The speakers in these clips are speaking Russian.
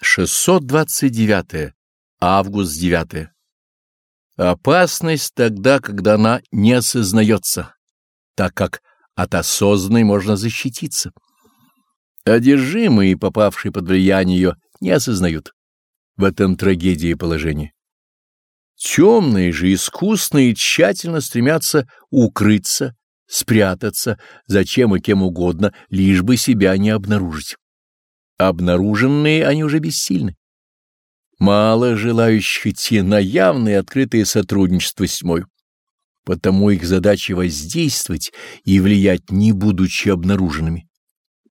629. Август 9. Опасность тогда, когда она не осознается, так как от осознанной можно защититься. Одержимые, попавшие под влияние ее, не осознают. В этом трагедия положения. Темные же, искусные, тщательно стремятся укрыться, спрятаться, зачем и кем угодно, лишь бы себя не обнаружить. Обнаруженные они уже бессильны. Мало желающих идти на явное открытое сотрудничество с тьмой. Потому их задача воздействовать и влиять, не будучи обнаруженными.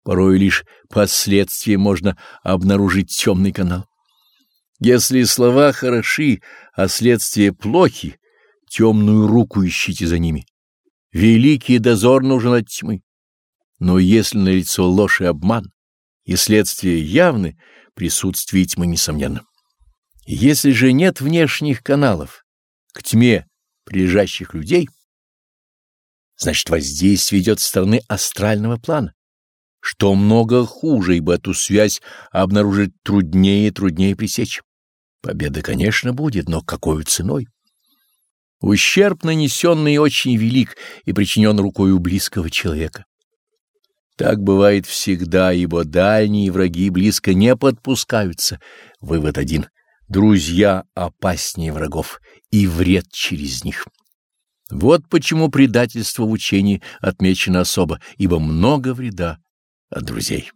Порой лишь последствия можно обнаружить темный канал. Если слова хороши, а следствия плохи, темную руку ищите за ними. Великий дозор нужен от тьмы. Но если налицо ложь и обман, и следствия явны, присутствие тьмы несомненно. Если же нет внешних каналов к тьме прилежащих людей, значит воздействие идет с стороны астрального плана, что много хуже, ибо эту связь обнаружить труднее и труднее пресечь. Победа, конечно, будет, но какой ценой? Ущерб, нанесенный, очень велик и причинен рукою близкого человека. Так бывает всегда, ибо дальние враги близко не подпускаются. Вывод один. Друзья опаснее врагов, и вред через них. Вот почему предательство в учении отмечено особо, ибо много вреда от друзей.